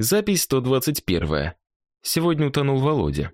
Запись 121. Сегодня утонул Володя.